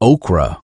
okra.